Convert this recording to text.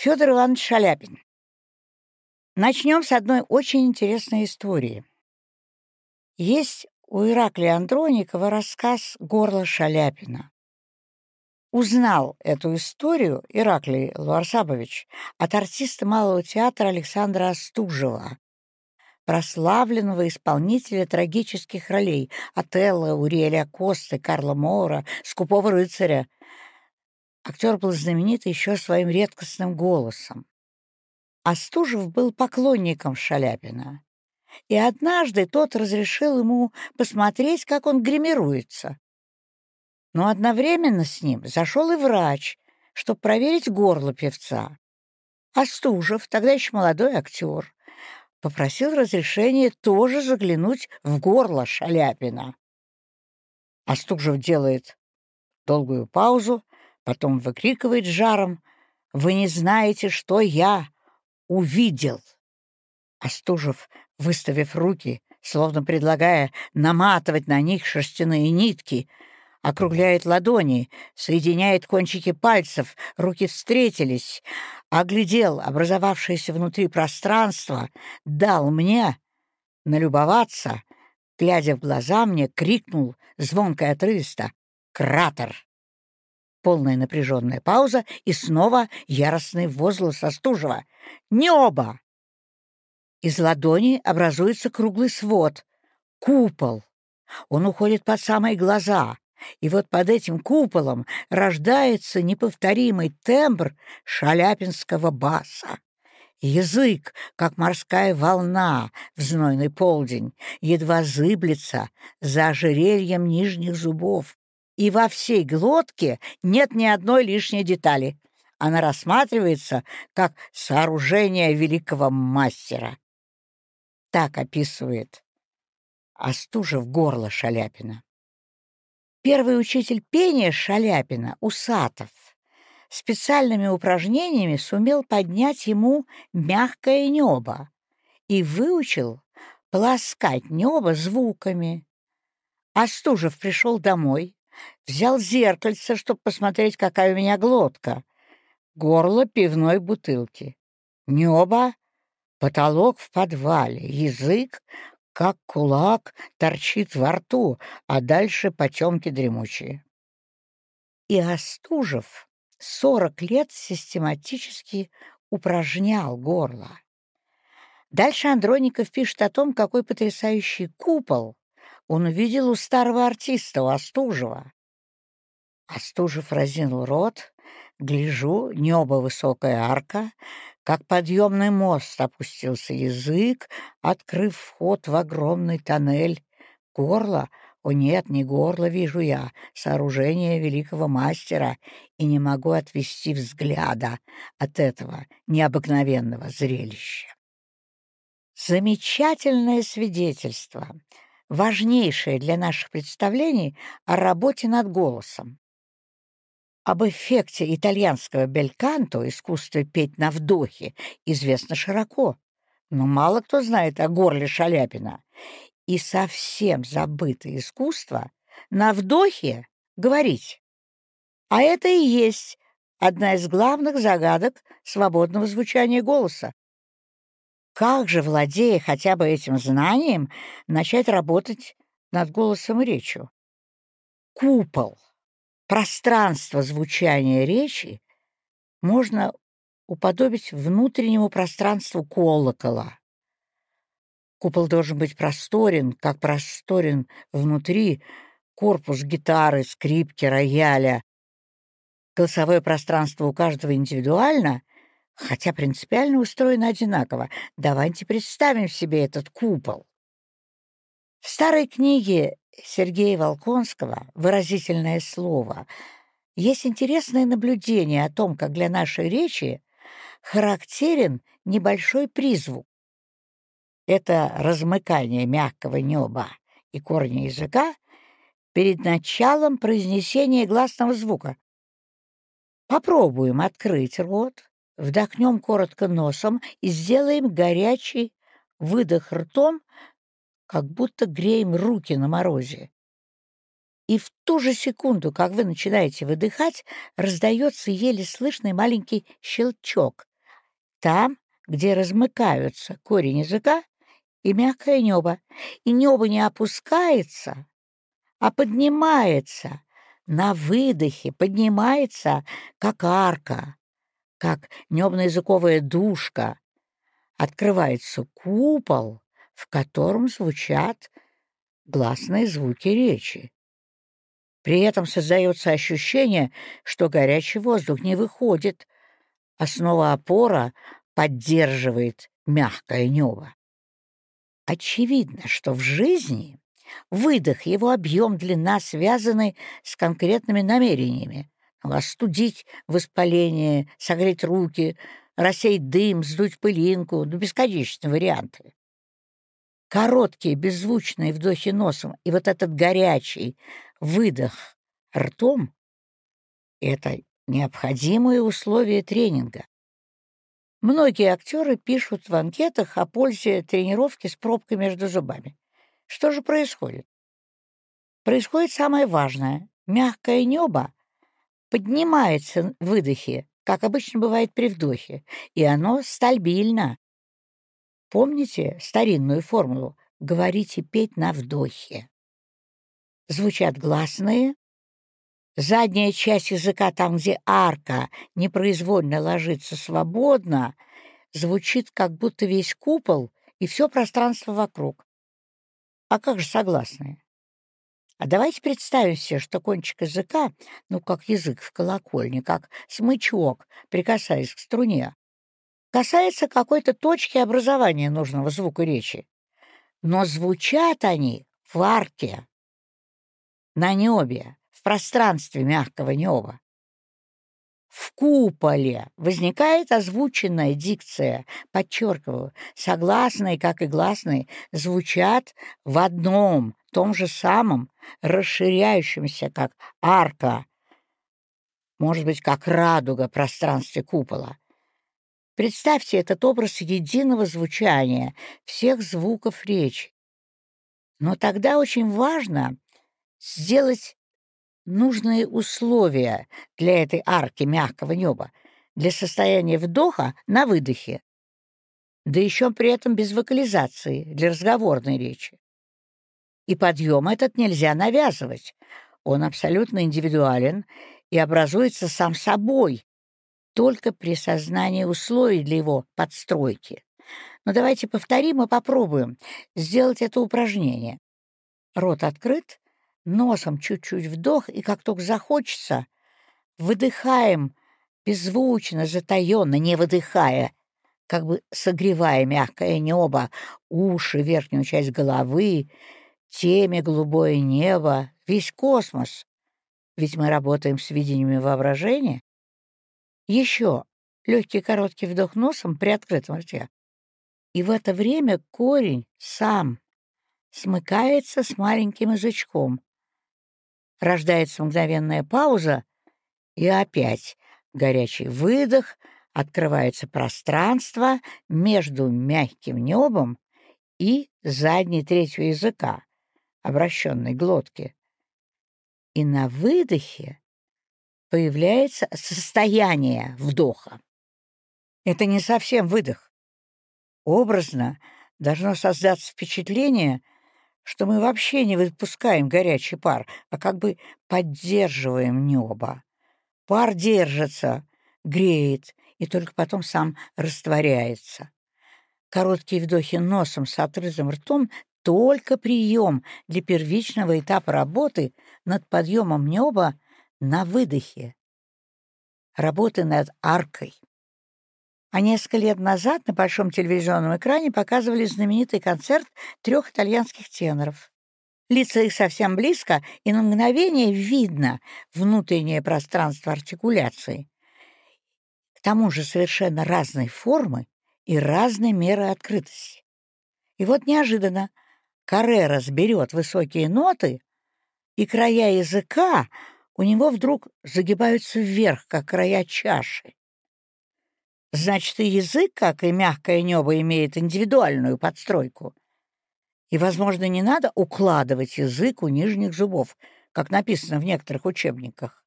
Федор Иванович Шаляпин. Начнем с одной очень интересной истории. Есть у Ираклия Андроникова рассказ «Горло Шаляпина». Узнал эту историю Ираклий Луарсабович от артиста Малого театра Александра Остужева, прославленного исполнителя трагических ролей Отелло, Уриэля Косты, Карла Моура, Скупого рыцаря. Актер был знаменит еще своим редкостным голосом. Остужев был поклонником Шаляпина. И однажды тот разрешил ему посмотреть, как он гримируется. Но одновременно с ним зашел и врач, чтобы проверить горло певца. Остужев, тогда еще молодой актер, попросил разрешения тоже заглянуть в горло Шаляпина. Остужев делает долгую паузу, потом выкрикивает жаром «Вы не знаете, что я увидел!» Остужев, выставив руки, словно предлагая наматывать на них шерстяные нитки, округляет ладони, соединяет кончики пальцев, руки встретились, оглядел образовавшееся внутри пространство, дал мне налюбоваться, глядя в глаза мне, крикнул звонко и отрывисто «Кратер!» Полная напряженная пауза и снова яростный возглас Остужева. «Не оба!» Из ладони образуется круглый свод, купол. Он уходит под самые глаза, и вот под этим куполом рождается неповторимый тембр шаляпинского баса. Язык, как морская волна в знойный полдень, едва зыблется за ожерельем нижних зубов, и во всей глотке нет ни одной лишней детали. Она рассматривается как сооружение великого мастера. Так описывает Остужев горло Шаляпина. Первый учитель пения Шаляпина, Усатов, специальными упражнениями сумел поднять ему мягкое небо и выучил полоскать небо звуками. Остужев пришел домой, взял зеркальце, чтобы посмотреть, какая у меня глотка, горло пивной бутылки, небо, потолок в подвале, язык как кулак торчит во рту, а дальше потемки дремучие. И Остужев сорок лет систематически упражнял горло. Дальше Андроников пишет о том, какой потрясающий купол он увидел у старого артиста, у Остужева. Остужев разинул рот, гляжу, небо высокая арка, как подъемный мост опустился язык, открыв вход в огромный тоннель. Горло? О нет, не горло вижу я, сооружение великого мастера, и не могу отвести взгляда от этого необыкновенного зрелища. Замечательное свидетельство, важнейшее для наших представлений о работе над голосом. Об эффекте итальянского бельканто, искусстве петь на вдохе, известно широко, но мало кто знает о горле Шаляпина. И совсем забыто искусство на вдохе говорить. А это и есть одна из главных загадок свободного звучания голоса. Как же, владея хотя бы этим знанием, начать работать над голосом и речью? Купол пространство звучания речи можно уподобить внутреннему пространству колокола. Купол должен быть просторен, как просторен внутри корпус гитары, скрипки, рояля. Голосовое пространство у каждого индивидуально, хотя принципиально устроено одинаково. Давайте представим себе этот купол. В старой книге Сергея Волконского «Выразительное слово» есть интересное наблюдение о том, как для нашей речи характерен небольшой призвук. Это размыкание мягкого неба и корня языка перед началом произнесения гласного звука. Попробуем открыть рот, вдохнем коротко носом и сделаем горячий выдох ртом как будто греем руки на морозе. И в ту же секунду, как вы начинаете выдыхать, раздается еле слышный маленький щелчок. там, где размыкаются корень языка и мягкое небо, и небо не опускается, а поднимается на выдохе, поднимается, как арка, как небно-языковая душка. Открывается купол, в котором звучат гласные звуки речи. При этом создается ощущение, что горячий воздух не выходит, основа опора поддерживает мягкое небо. Очевидно, что в жизни выдох, его объем, длина связаны с конкретными намерениями. Остудить воспаление, согреть руки, рассеять дым, сдуть пылинку, ну, бесконечные варианты. Короткие беззвучные вдохи носом и вот этот горячий выдох ртом — это необходимые условия тренинга. Многие актеры пишут в анкетах о пользе тренировки с пробкой между зубами. Что же происходит? Происходит самое важное. Мягкое небо поднимается в выдохе, как обычно бывает при вдохе, и оно стабильно. Помните старинную формулу «говорить и петь на вдохе»? Звучат гласные, Задняя часть языка, там, где арка непроизвольно ложится свободно, звучит, как будто весь купол и все пространство вокруг. А как же согласные? А давайте представим себе, что кончик языка, ну, как язык в колокольне, как смычок, прикасаясь к струне, касается какой-то точки образования нужного звука речи. Но звучат они в арке, на небе, в пространстве мягкого неба. В куполе возникает озвученная дикция, подчеркиваю, согласные, как и гласные, звучат в одном, том же самом, расширяющемся, как арка, может быть, как радуга пространстве купола. Представьте этот образ единого звучания всех звуков речи. Но тогда очень важно сделать нужные условия для этой арки мягкого неба, для состояния вдоха на выдохе, да еще при этом без вокализации, для разговорной речи. И подъем этот нельзя навязывать, он абсолютно индивидуален и образуется сам собой, только при сознании условий для его подстройки. Но давайте повторим и попробуем сделать это упражнение. Рот открыт, носом чуть-чуть вдох, и как только захочется, выдыхаем беззвучно, затаенно, не выдыхая, как бы согревая мягкое небо, уши, верхнюю часть головы, теме голубое небо, весь космос. Ведь мы работаем с видениями воображения. Еще легкий короткий вдох носом при открытом рте. И в это время корень сам смыкается с маленьким язычком, Рождается мгновенная пауза, и опять горячий выдох, открывается пространство между мягким небом и задней третью языка, обращенной глотки. И на выдохе появляется состояние вдоха. Это не совсем выдох. Образно должно создаться впечатление — что мы вообще не выпускаем горячий пар, а как бы поддерживаем небо. Пар держится, греет, и только потом сам растворяется. Короткие вдохи носом с отрезанным ртом — только прием для первичного этапа работы над подъемом неба на выдохе. Работы над аркой. А несколько лет назад на большом телевизионном экране показывали знаменитый концерт трех итальянских теноров. Лица их совсем близко, и на мгновение видно внутреннее пространство артикуляции. К тому же совершенно разной формы и разной меры открытости. И вот неожиданно Каррера сберет высокие ноты, и края языка у него вдруг загибаются вверх, как края чаши. Значит, и язык, как и мягкое небо, имеет индивидуальную подстройку. И, возможно, не надо укладывать язык у нижних зубов, как написано в некоторых учебниках.